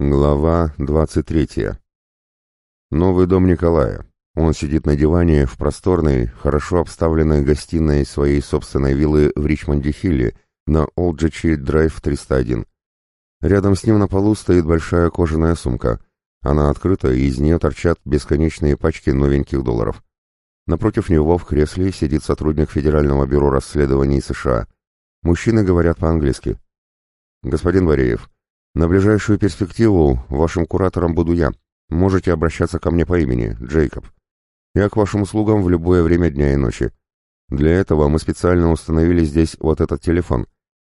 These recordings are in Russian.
Глава 23. Новый дом Николая. Он сидит на диване в просторной, хорошо обставленной гостиной своей собственной виллы в Ричмонде-Хилле на Олджичи Драйв 301. Рядом с ним на полу стоит большая кожаная сумка. Она открыта, и из нее торчат бесконечные пачки новеньких долларов. Напротив него в кресле сидит сотрудник Федерального бюро расследований США. Мужчины говорят по-английски. «Господин Вареев, на ближайшую перспективу вашим куратором буду я. Можете обращаться ко мне по имени, Джейкоб. Я к вашим услугам в любое время дня и ночи. Для этого мы специально установили здесь вот этот телефон.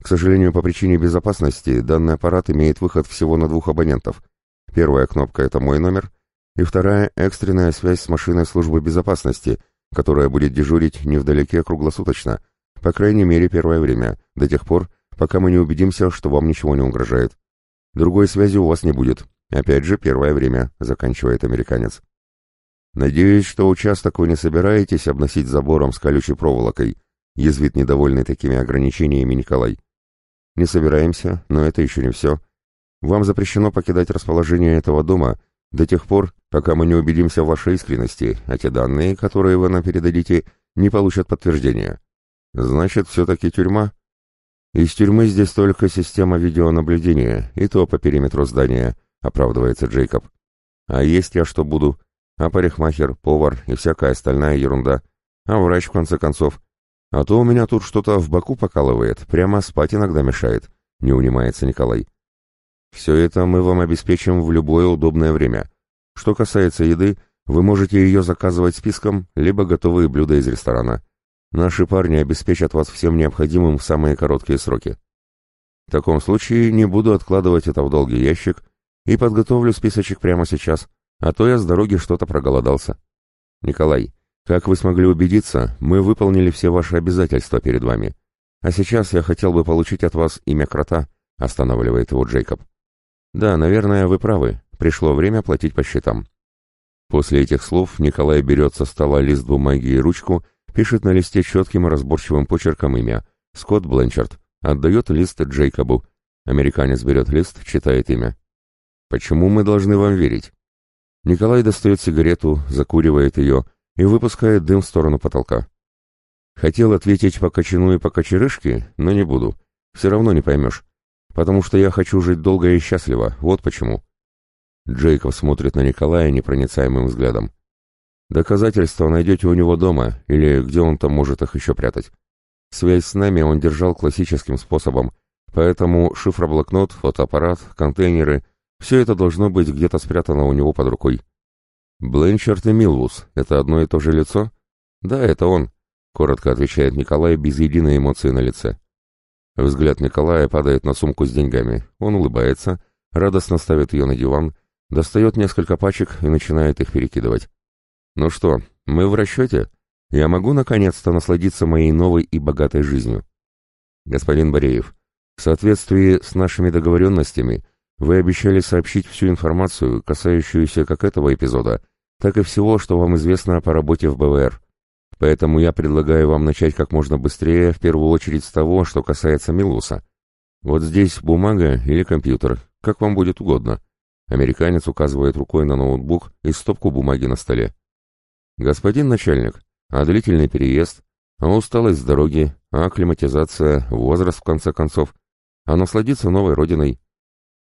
К сожалению, по причине безопасности данный аппарат имеет выход всего на двух абонентов. Первая кнопка — это мой номер, и вторая — экстренная связь с машиной службы безопасности, которая будет дежурить невдалеке круглосуточно, по крайней мере первое время, до тех пор, пока мы не убедимся, что вам ничего не угрожает. Другой связи у вас не будет. Опять же, первое время, заканчивает американец. Надеюсь, что участок вы не собираетесь обносить забором с колючей проволокой, язвит недовольный такими ограничениями Николай. Не собираемся, но это еще не все. Вам запрещено покидать расположение этого дома до тех пор, пока мы не убедимся в вашей искренности, а те данные, которые вы нам передадите, не получат подтверждения. Значит, все-таки тюрьма? Из тюрьмы здесь только система видеонаблюдения, и то по периметру здания, оправдывается Джейкоб. А есть я что буду? А парикмахер, повар и всякая остальная ерунда. А врач, в конце концов. А то у меня тут что-то в боку покалывает, прямо спать иногда мешает, не унимается Николай. Все это мы вам обеспечим в любое удобное время. Что касается еды, вы можете ее заказывать списком, либо готовые блюда из ресторана. Наши парни обеспечат вас всем необходимым в самые короткие сроки. В таком случае не буду откладывать это в долгий ящик и подготовлю списочек прямо сейчас, а то я с дороги что-то проголодался. Николай, как вы смогли убедиться, мы выполнили все ваши обязательства перед вами. А сейчас я хотел бы получить от вас имя крота, останавливает его Джейкоб. Да, наверное, вы правы, пришло время платить по счетам. После этих слов Николай берет со стола лист бумаги и ручку Пишет на листе четким и разборчивым почерком имя. Скотт Бленчард. Отдает лист Джейкобу. Американец берет лист, читает имя. «Почему мы должны вам верить?» Николай достает сигарету, закуривает ее и выпускает дым в сторону потолка. Хотел ответить по кочану и по кочерышке, но не буду. Все равно не поймешь. Потому что я хочу жить долго и счастливо, вот почему. Джейкоб смотрит на Николая непроницаемым взглядом. Доказательства найдете у него дома, или где он там может их еще прятать. Связь с нами он держал классическим способом, поэтому шифроблокнот, фотоаппарат, контейнеры — все это должно быть где-то спрятано у него под рукой. Бленчард и Милвус — это одно и то же лицо? Да, это он, — коротко отвечает Николай без единой эмоции на лице. Взгляд Николая падает на сумку с деньгами. Он улыбается, радостно ставит ее на диван, достает несколько пачек и начинает их перекидывать. Ну что, мы в расчете? Я могу наконец-то насладиться моей новой и богатой жизнью? Господин Бореев, в соответствии с нашими договоренностями, вы обещали сообщить всю информацию, касающуюся как этого эпизода, так и всего, что вам известно по работе в БВР. Поэтому я предлагаю вам начать как можно быстрее, в первую очередь с того, что касается Милуса. Вот здесь бумага или компьютер, как вам будет угодно. Американец указывает рукой на ноутбук и стопку бумаги на столе. «Господин начальник, а длительный переезд, а усталость с дороги, а акклиматизация, возраст в конце концов, а насладиться новой родиной.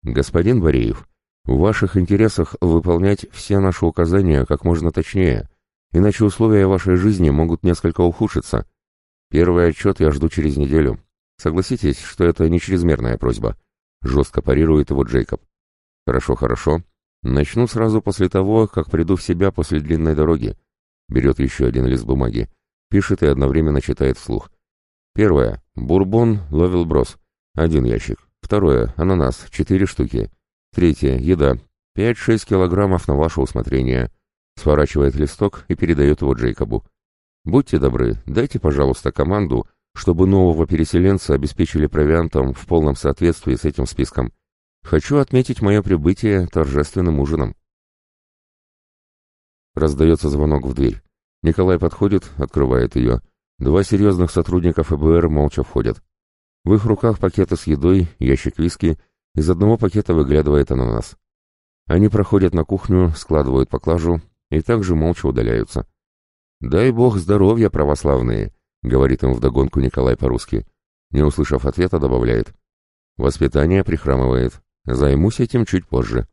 Господин Бореев, в ваших интересах выполнять все наши указания как можно точнее, иначе условия вашей жизни могут несколько ухудшиться. Первый отчет я жду через неделю. Согласитесь, что это не чрезмерная просьба. Жестко парирует его Джейкоб. Хорошо, хорошо. Начну сразу после того, как приду в себя после длинной дороги. Берет еще один лист бумаги. Пишет и одновременно читает вслух. Первое. Бурбон ловил брос. Один ящик. Второе. Ананас. Четыре штуки. Третье. Еда. Пять-шесть килограммов на ваше усмотрение. Сворачивает листок и передает его Джейкобу. Будьте добры, дайте, пожалуйста, команду, чтобы нового переселенца обеспечили провиантом в полном соответствии с этим списком. Хочу отметить мое прибытие торжественным ужином. Раздается звонок в дверь. Николай подходит, открывает ее. Два серьезных сотрудника ФБР молча входят. В их руках пакеты с едой, ящик виски, из одного пакета выглядывает ананас. Они проходят на кухню, складывают поклажу и также молча удаляются. «Дай бог здоровья, православные!» — говорит им вдогонку Николай по-русски. Не услышав ответа, добавляет. «Воспитание прихрамывает. Займусь этим чуть позже».